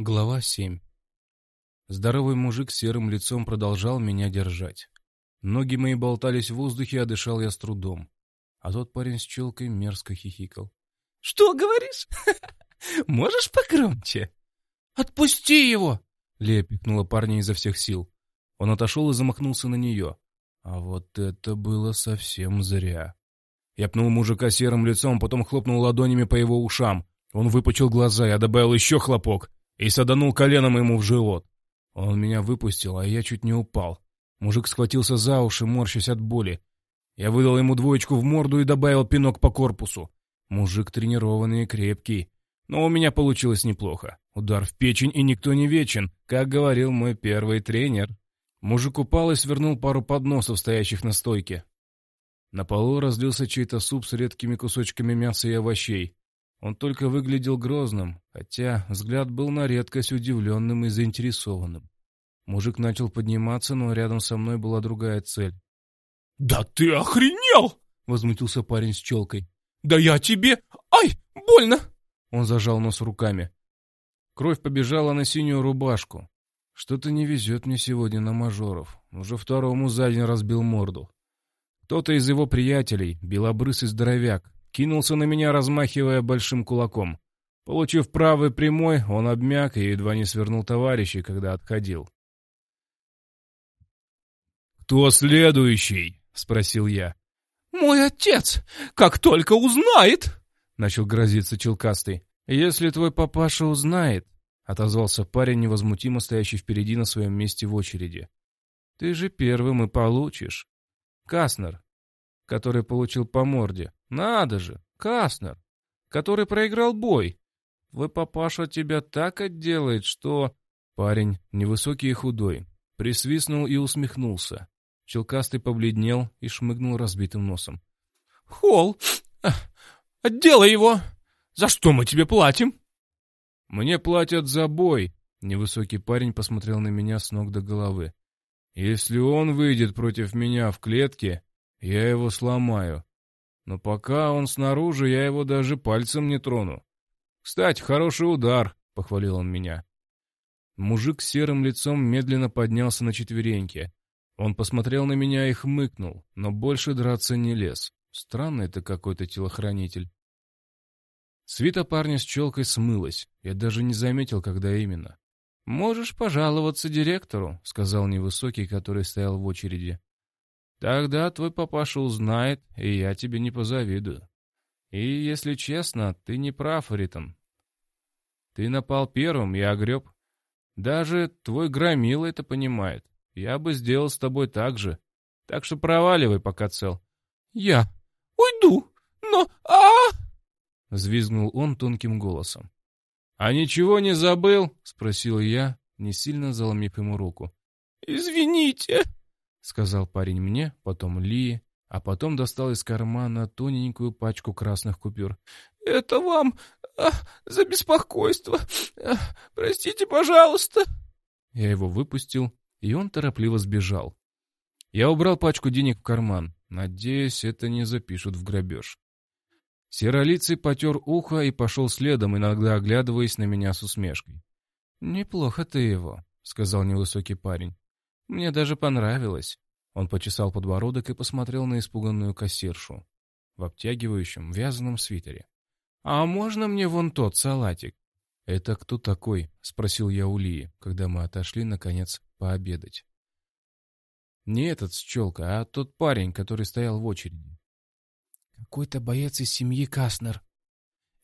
Глава 7 Здоровый мужик с серым лицом продолжал меня держать. Ноги мои болтались в воздухе, а дышал я с трудом. А тот парень с челкой мерзко хихикал. — Что говоришь? Можешь погромче? — Отпусти его! — Лея пикнула парня изо всех сил. Он отошел и замахнулся на нее. А вот это было совсем зря. Я пнул мужика серым лицом, потом хлопнул ладонями по его ушам. Он выпучил глаза, я добавил еще хлопок и саданул коленом ему в живот. Он меня выпустил, а я чуть не упал. Мужик схватился за уши, морщась от боли. Я выдал ему двоечку в морду и добавил пинок по корпусу. Мужик тренированный и крепкий. Но у меня получилось неплохо. Удар в печень, и никто не вечен, как говорил мой первый тренер. Мужик упал и свернул пару подносов, стоящих на стойке. На полу разлился чей-то суп с редкими кусочками мяса и овощей. Он только выглядел грозным, хотя взгляд был на редкость удивленным и заинтересованным. Мужик начал подниматься, но рядом со мной была другая цель. «Да ты охренел!» — возмутился парень с челкой. «Да я тебе... Ай, больно!» Он зажал нос руками. Кровь побежала на синюю рубашку. Что-то не везет мне сегодня на мажоров. Уже второму за день разбил морду. Кто-то из его приятелей, белобрысый здоровяк, кинулся на меня, размахивая большим кулаком. Получив правый прямой, он обмяк и едва не свернул товарищей, когда отходил. «Кто следующий?» — спросил я. «Мой отец! Как только узнает!» — начал грозиться Челкастый. «Если твой папаша узнает...» — отозвался парень, невозмутимо стоящий впереди на своем месте в очереди. «Ты же первым и получишь. Каснер, который получил по морде. Надо же, Каснер, который проиграл бой. Твой папаша тебя так отделает, что...» Парень, невысокий и худой, присвистнул и усмехнулся. Челкастый побледнел и шмыгнул разбитым носом. «Холл, отделай его! За что мы тебе платим?» «Мне платят за бой», — невысокий парень посмотрел на меня с ног до головы. «Если он выйдет против меня в клетке, я его сломаю. Но пока он снаружи, я его даже пальцем не трону. Кстати, хороший удар, похвалил он меня. Мужик с серым лицом медленно поднялся на четвереньки. Он посмотрел на меня и хмыкнул, но больше драться не лез. Странный это какой-то телохранитель. Свита парня с челкой смылась. Я даже не заметил, когда именно. «Можешь пожаловаться директору», — сказал невысокий, который стоял в очереди. Тогда твой папаша узнает, и я тебе не позавидую. И, если честно, ты не прав, Ритон. Ты напал первым, я огреб. Даже твой громила это понимает. Я бы сделал с тобой так же. Так что проваливай, пока цел. Я уйду, но... а Взвизгнул он тонким голосом. «А ничего не забыл?» — спросил я, не сильно заломив ему руку. «Извините!» Сказал парень мне, потом Ли, а потом достал из кармана тоненькую пачку красных купюр. «Это вам а, за беспокойство. А, простите, пожалуйста». Я его выпустил, и он торопливо сбежал. Я убрал пачку денег в карман. Надеюсь, это не запишут в грабеж. Серолицый потер ухо и пошел следом, иногда оглядываясь на меня с усмешкой. «Неплохо ты его», — сказал невысокий парень. Мне даже понравилось. Он почесал подбородок и посмотрел на испуганную кассиршу в обтягивающем вязаном свитере. «А можно мне вон тот салатик?» «Это кто такой?» — спросил я у Лии, когда мы отошли, наконец, пообедать. «Не этот с челкой, а тот парень, который стоял в очереди». «Какой-то боец из семьи Каснер».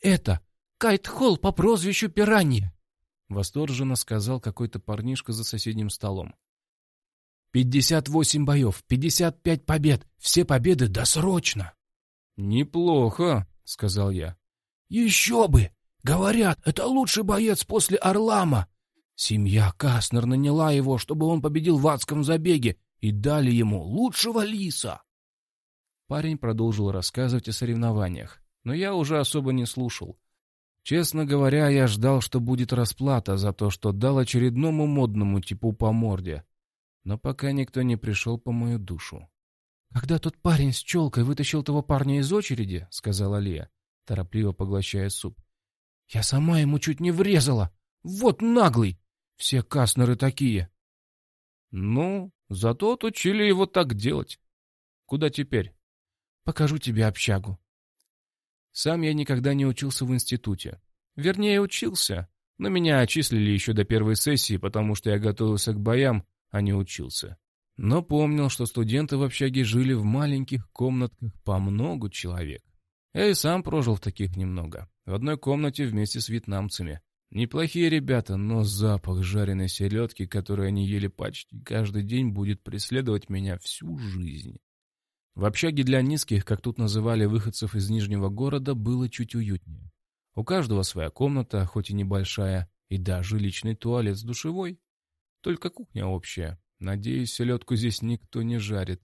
«Это Кайт Холл по прозвищу Пиранья!» — восторженно сказал какой-то парнишка за соседним столом. Пятьдесят восемь боев, пятьдесят пять побед. Все победы досрочно. «Неплохо», — сказал я. «Еще бы! Говорят, это лучший боец после Орлама. Семья Каснер наняла его, чтобы он победил в адском забеге, и дали ему лучшего лиса». Парень продолжил рассказывать о соревнованиях, но я уже особо не слушал. Честно говоря, я ждал, что будет расплата за то, что дал очередному модному типу по морде но пока никто не пришел по мою душу. «Когда тот парень с челкой вытащил того парня из очереди, — сказала Лия, торопливо поглощая суп, — я сама ему чуть не врезала. Вот наглый! Все Каснеры такие. Ну, зато отучили его так делать. Куда теперь? Покажу тебе общагу. Сам я никогда не учился в институте. Вернее, учился, но меня отчислили еще до первой сессии, потому что я готовился к боям, а не учился. Но помнил, что студенты в общаге жили в маленьких комнатках по много человек. Я и сам прожил в таких немного, в одной комнате вместе с вьетнамцами. Неплохие ребята, но запах жареной селедки, который они ели почти каждый день, будет преследовать меня всю жизнь. В общаге для низких, как тут называли выходцев из Нижнего города, было чуть уютнее. У каждого своя комната, хоть и небольшая, и даже личный туалет с душевой. Только кухня общая. Надеюсь, селедку здесь никто не жарит.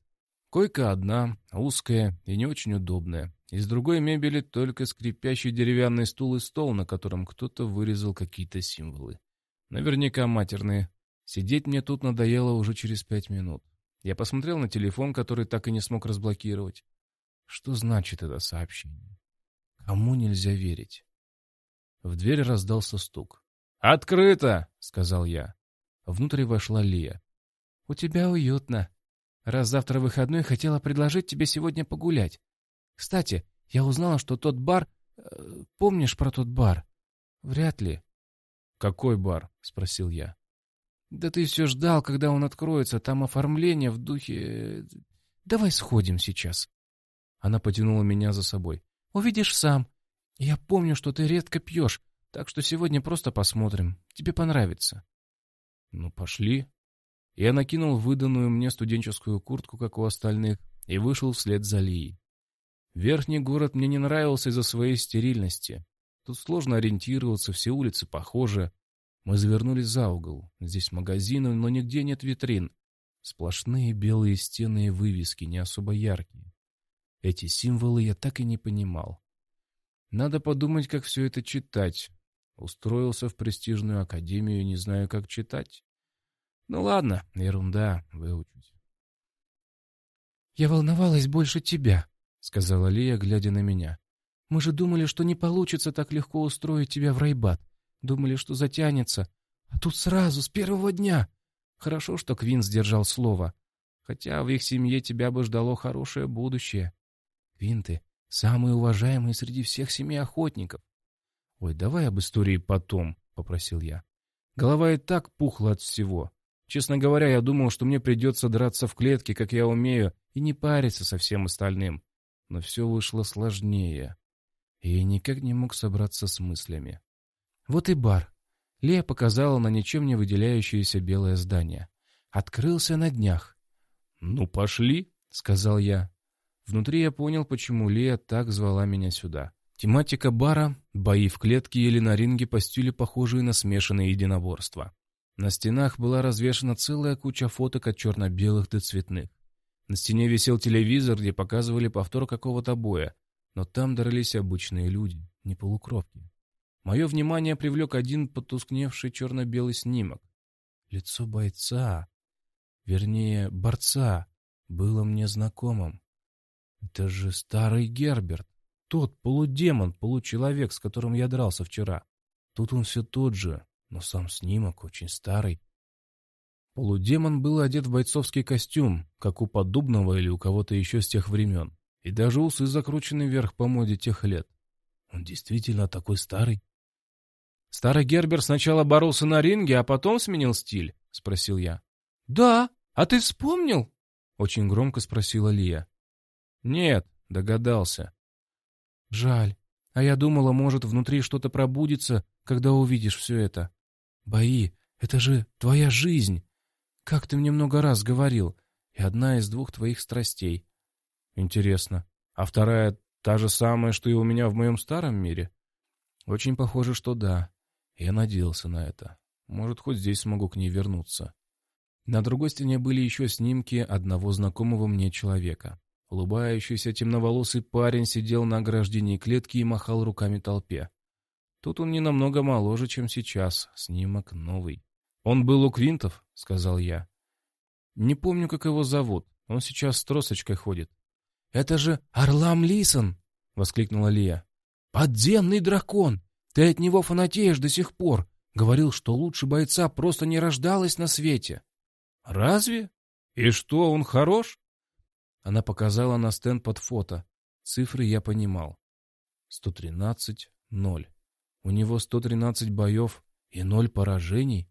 Койка одна, узкая и не очень удобная. Из другой мебели только скрипящий деревянный стул и стол, на котором кто-то вырезал какие-то символы. Наверняка матерные. Сидеть мне тут надоело уже через пять минут. Я посмотрел на телефон, который так и не смог разблокировать. Что значит это сообщение? Кому нельзя верить? В дверь раздался стук. «Открыто!» — сказал я. Внутрь вошла Лия. «У тебя уютно. Раз завтра выходной, хотела предложить тебе сегодня погулять. Кстати, я узнала, что тот бар... Э, помнишь про тот бар? Вряд ли. «Какой бар?» — спросил я. «Да ты все ждал, когда он откроется. Там оформление в духе... Давай сходим сейчас». Она потянула меня за собой. «Увидишь сам. Я помню, что ты редко пьешь, так что сегодня просто посмотрим. Тебе понравится». «Ну, пошли». Я накинул выданную мне студенческую куртку, как у остальных, и вышел вслед за Лией. Верхний город мне не нравился из-за своей стерильности. Тут сложно ориентироваться, все улицы похожи. Мы завернули за угол. Здесь магазины, но нигде нет витрин. Сплошные белые стены и вывески, не особо яркие. Эти символы я так и не понимал. Надо подумать, как все это читать. Устроился в престижную академию, не знаю, как читать. Ну ладно, ерунда, выучусь. «Я волновалась больше тебя», — сказала Лия, глядя на меня. «Мы же думали, что не получится так легко устроить тебя в райбат. Думали, что затянется. А тут сразу, с первого дня. Хорошо, что Квин сдержал слово. Хотя в их семье тебя бы ждало хорошее будущее. Квинты — самые уважаемые среди всех семей охотников. «Ой, давай об истории потом», — попросил я. Голова и так пухла от всего. Честно говоря, я думал, что мне придется драться в клетке, как я умею, и не париться со всем остальным но все вышло сложнее, и я никак не мог собраться с мыслями. Вот и бар. Лея показала на ничем не выделяющееся белое здание. Открылся на днях. «Ну, пошли», — сказал я. Внутри я понял, почему Лея так звала меня сюда. Тематика бара — бои в клетке или на ринге по стилю, похожие на смешанные единоборства. На стенах была развешана целая куча фоток от черно-белых до цветных. На стене висел телевизор, где показывали повтор какого-то боя, но там дрались обычные люди, не полукровки. Мое внимание привлек один потускневший черно-белый снимок. Лицо бойца, вернее, борца, было мне знакомым. Это же старый Герберт, тот полудемон, получеловек, с которым я дрался вчера. Тут он все тот же, но сам снимок очень старый. Полудемон был одет в бойцовский костюм, как у подобного или у кого-то еще с тех времен. И даже усы закручены вверх по моде тех лет. Он действительно такой старый? «Старый Гербер сначала боролся на ринге, а потом сменил стиль?» — спросил я. «Да, а ты вспомнил?» — очень громко спросила Лия. «Нет», — догадался. «Жаль. А я думала, может, внутри что-то пробудится, когда увидишь все это. Бои — это же твоя жизнь. Как ты мне много раз говорил, и одна из двух твоих страстей. Интересно, а вторая та же самая, что и у меня в моем старом мире? Очень похоже, что да. Я надеялся на это. Может, хоть здесь смогу к ней вернуться. На другой стене были еще снимки одного знакомого мне человека. Улыбающийся темноволосый парень сидел на ограждении клетки и махал руками толпе. Тут он не намного моложе, чем сейчас. Снимок новый. «Он был у Квинтов», — сказал я. «Не помню, как его зовут. Он сейчас с тросочкой ходит». «Это же Орлам Лисон!» — воскликнула Лия. «Подземный дракон! Ты от него фанатеешь до сих пор. Говорил, что лучше бойца просто не рождалось на свете. Разве? И что, он хорош? Она показала на стенд под фото. Цифры я понимал. 113, 0. У него 113 боев и 0 поражений.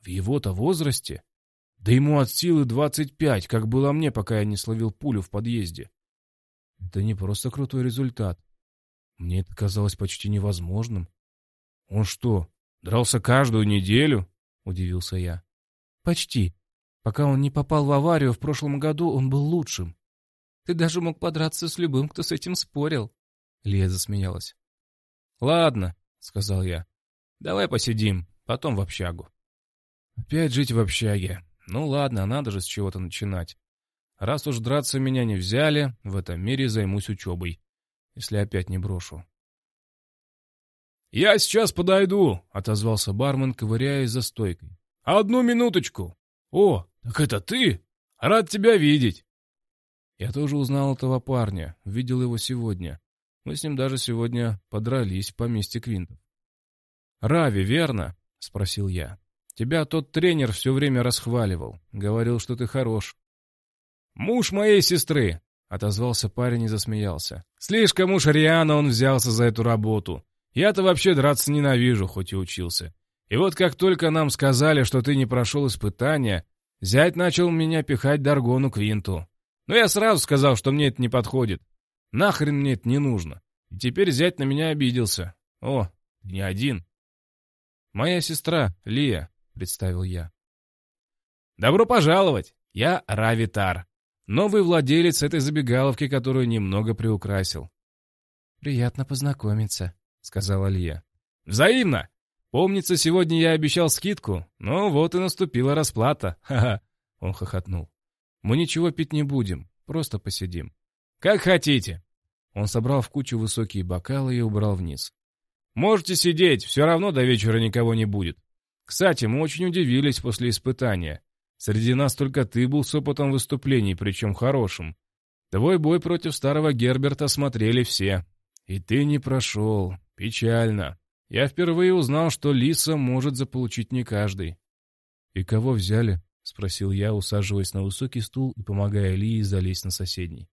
В его-то возрасте? Да ему от силы 25, как было мне, пока я не словил пулю в подъезде. Это не просто крутой результат. Мне это казалось почти невозможным. Он что, дрался каждую неделю? Удивился я. Почти. Пока он не попал в аварию в прошлом году, он был лучшим. Ты даже мог подраться с любым, кто с этим спорил. Лия засмеялась. Ладно, сказал я. Давай посидим, потом в общагу. Опять жить в общаге. Ну ладно, надо же с чего-то начинать. Раз уж драться меня не взяли, в этом мире займусь учебой. Если опять не брошу. «Я сейчас подойду», — отозвался бармен, ковыряясь за стойкой. «Одну минуточку». «О, так это ты? Рад тебя видеть». Я тоже узнал этого парня, видел его сегодня. Мы с ним даже сегодня подрались в поместье Квинтов. «Рави, верно?» — спросил я. «Тебя тот тренер все время расхваливал. Говорил, что ты хорош». «Муж моей сестры!» — отозвался парень и засмеялся. «Слишком уж рьяно он взялся за эту работу. Я-то вообще драться ненавижу, хоть и учился. И вот как только нам сказали, что ты не прошел испытания, зять начал меня пихать Даргону Квинту. Но я сразу сказал, что мне это не подходит. Нахрен мне это не нужно. И теперь зять на меня обиделся. О, не один. Моя сестра, Лия, представил я. Добро пожаловать! Я Равитар. Новый владелец этой забегаловки, которую немного приукрасил. «Приятно познакомиться», — сказала Лия. «Взаимно! Помнится, сегодня я обещал скидку, но вот и наступила расплата. Ха-ха!» Он хохотнул. Мы ничего пить не будем, просто посидим. Как хотите. Он собрал в кучу высокие бокалы и убрал вниз. Можете сидеть, все равно до вечера никого не будет. Кстати, мы очень удивились после испытания. Среди нас только ты был с опытом выступлений, причем хорошим. Твой бой против старого Герберта смотрели все. И ты не прошел. Печально. Я впервые узнал, что Лиса может заполучить не каждый. И кого взяли? — спросил я, усаживаясь на высокий стул и помогая Лии залезть на соседний.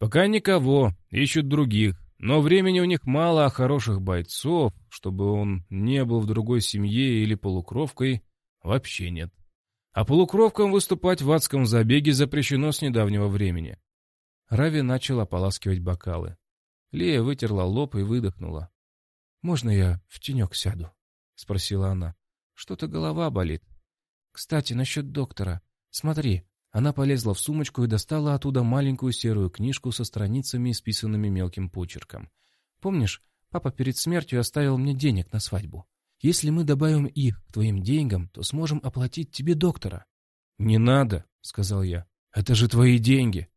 «Пока никого, ищут других, но времени у них мало, а хороших бойцов, чтобы он не был в другой семье или полукровкой, вообще нет. А полукровкам выступать в адском забеге запрещено с недавнего времени». Рави начал ополаскивать бокалы. Лия вытерла лоб и выдохнула. «Можно я в тенек сяду?» — спросила она. «Что-то голова болит». «Кстати, насчет доктора. Смотри». Она полезла в сумочку и достала оттуда маленькую серую книжку со страницами, исписанными мелким почерком. «Помнишь, папа перед смертью оставил мне денег на свадьбу? Если мы добавим их к твоим деньгам, то сможем оплатить тебе доктора». «Не надо», — сказал я. «Это же твои деньги».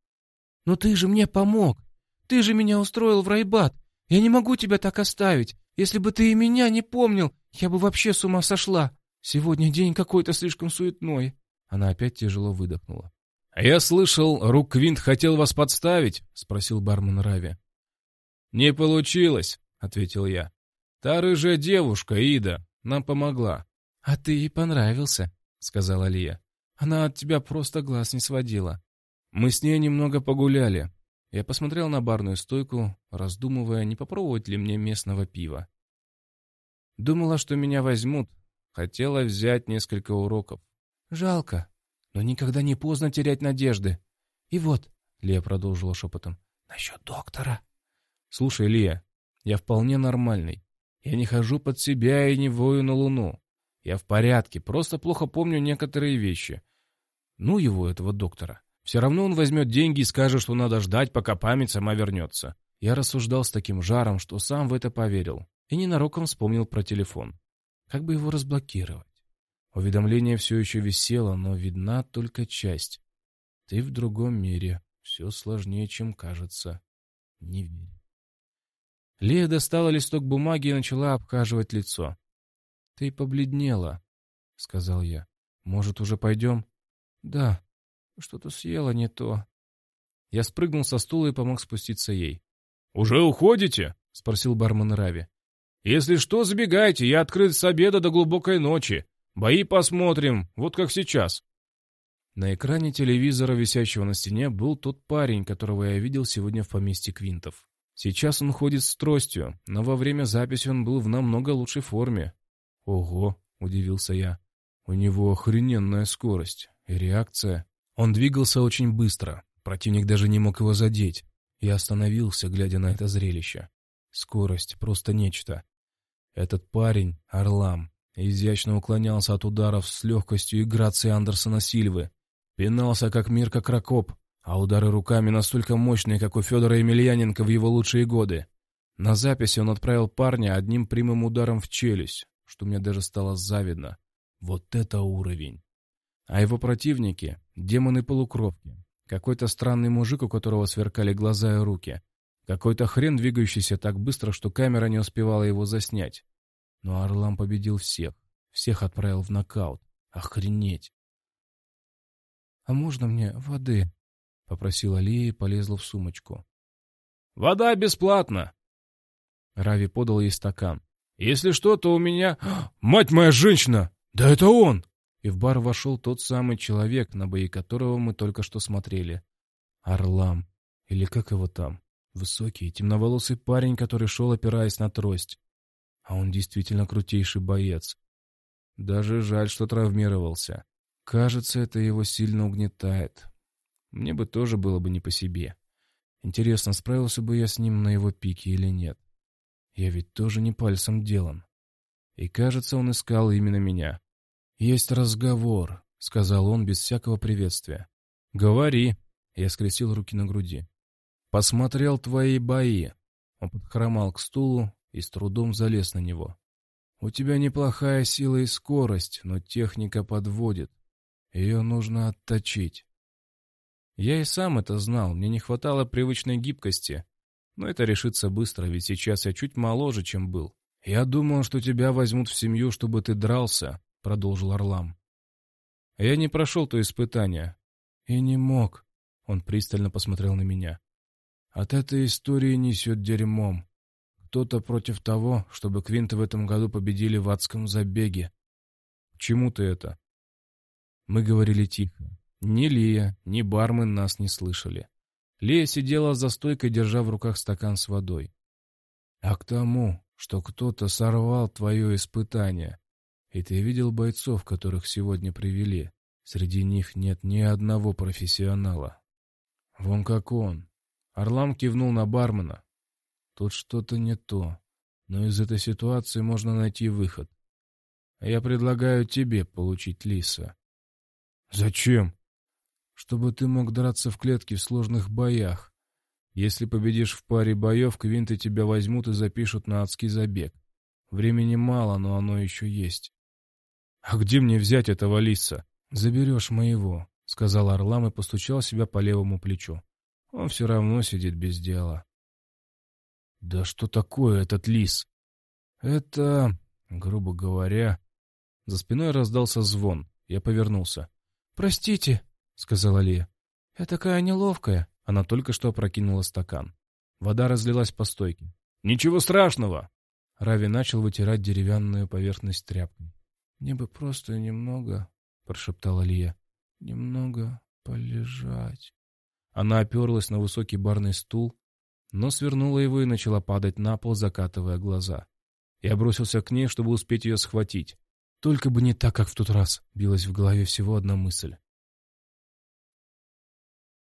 «Но ты же мне помог. Ты же меня устроил в райбат. Я не могу тебя так оставить. Если бы ты и меня не помнил, я бы вообще с ума сошла. Сегодня день какой-то слишком суетной. Она опять тяжело выдохнула. «А я слышал, Рук Квинт хотел вас подставить?» — спросил бармен Рави. «Не получилось», — ответил я. «Та рыжая девушка, Ида, нам помогла». «А ты ей понравился», — сказала Лия. «Она от тебя просто глаз не сводила». Мы с ней немного погуляли. Я посмотрел на барную стойку, раздумывая, не попробовать ли мне местного пива. Думала, что меня возьмут, Хотела взять несколько уроков. Жалко, но никогда не поздно терять надежды. И вот, Лия продолжила шепотом, насчет доктора. Слушай, Лия, я вполне нормальный. Я не хожу под себя и не вою на луну. Я в порядке, просто плохо помню некоторые вещи. Ну его, этого доктора. Все равно он возьмет деньги и скажет, что надо ждать, пока память сама вернется. Я рассуждал с таким жаром, что сам в это поверил. И ненароком вспомнил про телефон. Как бы его разблокировать? Уведомление все еще висело, но видна только часть. Ты в другом мире. Все сложнее, чем кажется. Не верь. Лея достала листок бумаги и начала обхаживать лицо. — Ты побледнела, — сказал я. — Может, уже пойдем? — Да. Что-то съела не то. Я спрыгнул со стула и помог спуститься ей. — Уже уходите? — спросил бармен Рави. Если что, забегайте, я открыт с обеда до глубокой ночи. Бои посмотрим, вот как сейчас». На экране телевизора, висящего на стене, был тот парень, которого я видел сегодня в поместье Квинтов. Сейчас он ходит с тростью, но во время записи он был в намного лучшей форме. «Ого!» — удивился я. «У него охрененная скорость и реакция. Он двигался очень быстро, противник даже не мог его задеть. Я остановился, глядя на это зрелище. Скорость — просто нечто. Этот парень — Орлам, изящно уклонялся от ударов с легкостью и грацией Андерсона Сильвы. Пинался, как Мирка Кракоп, а удары руками настолько мощные, как у Федора Емельяненко в его лучшие годы. На записи он отправил парня одним прямым ударом в челюсть, что мне даже стало завидно. Вот это уровень! А его противники — демоны-полукровки. Какой-то странный мужик, у которого сверкали глаза и руки. Какой-то хрен, двигающийся так быстро, что камера не успевала его заснять. Но Орлам победил всех. Всех отправил в нокаут. Охренеть! «А можно мне воды?» — попросила Лия и полезла в сумочку. «Вода бесплатна!» Рави подал ей стакан. «Если что, то у меня... Мать моя женщина! Да это он!» И в бар вошел тот самый человек, на бои которого мы только что смотрели. Орлам. Или как его там? Высокий, темноволосый парень, который шел, опираясь на трость. А он действительно крутейший боец. Даже жаль, что травмировался. Кажется, это его сильно угнетает. Мне бы тоже было бы не по себе. Интересно, справился бы я с ним на его пике или нет? Я ведь тоже не пальцем делан. И кажется, он искал именно меня. «Есть разговор», — сказал он без всякого приветствия. «Говори», — я скрестил руки на груди. «Посмотрел твои бои». Он подхромал к стулу и с трудом залез на него. «У тебя неплохая сила и скорость, но техника подводит. Ее нужно отточить. Я и сам это знал, мне не хватало привычной гибкости. Но это решится быстро, ведь сейчас я чуть моложе, чем был. Я думал, что тебя возьмут в семью, чтобы ты дрался, продолжил Орлам. Я не прошел то испытание. И не мог. Он пристально посмотрел на меня. От этой истории несет дерьмом. Кто-то против того, чтобы Квинты в этом году победили в адском забеге. К чему ты это? Мы говорили тихо. Ни Лия, ни бармен нас не слышали. Лия сидела за стойкой, держа в руках стакан с водой. «А к тому, что кто-то сорвал твое испытание, и ты видел бойцов, которых сегодня привели, среди них нет ни одного профессионала. Вон как он». Орлам кивнул на бармена. «Тут что-то не то, но из этой ситуации можно найти выход. Я предлагаю тебе получить Лиса. «Зачем?» «Чтобы ты мог драться в клетке в сложных боях. Если победишь в паре боев, квинты тебя возьмут и запишут на адский забег. Времени мало, но оно еще есть». «А где мне взять этого лиса?» «Заберешь моего», — сказал Орлам и постучал себя по левому плечу. «Он все равно сидит без дела». «Да что такое этот лис?» «Это, грубо говоря...» За спиной раздался звон. Я повернулся. «Простите», — сказала Лия. «Я такая неловкая». Она только что опрокинула стакан. Вода разлилась по стойке. «Ничего страшного!» Рави начал вытирать деревянную поверхность тряпкой. «Мне бы просто немного...» — прошептала Лия. «Немного полежать». Она оперлась на высокий барный стул, но свернула его и начала падать на пол, закатывая глаза. Я бросился к ней, чтобы успеть ее схватить. Только бы не так, как в тот раз, билась в голове всего одна мысль.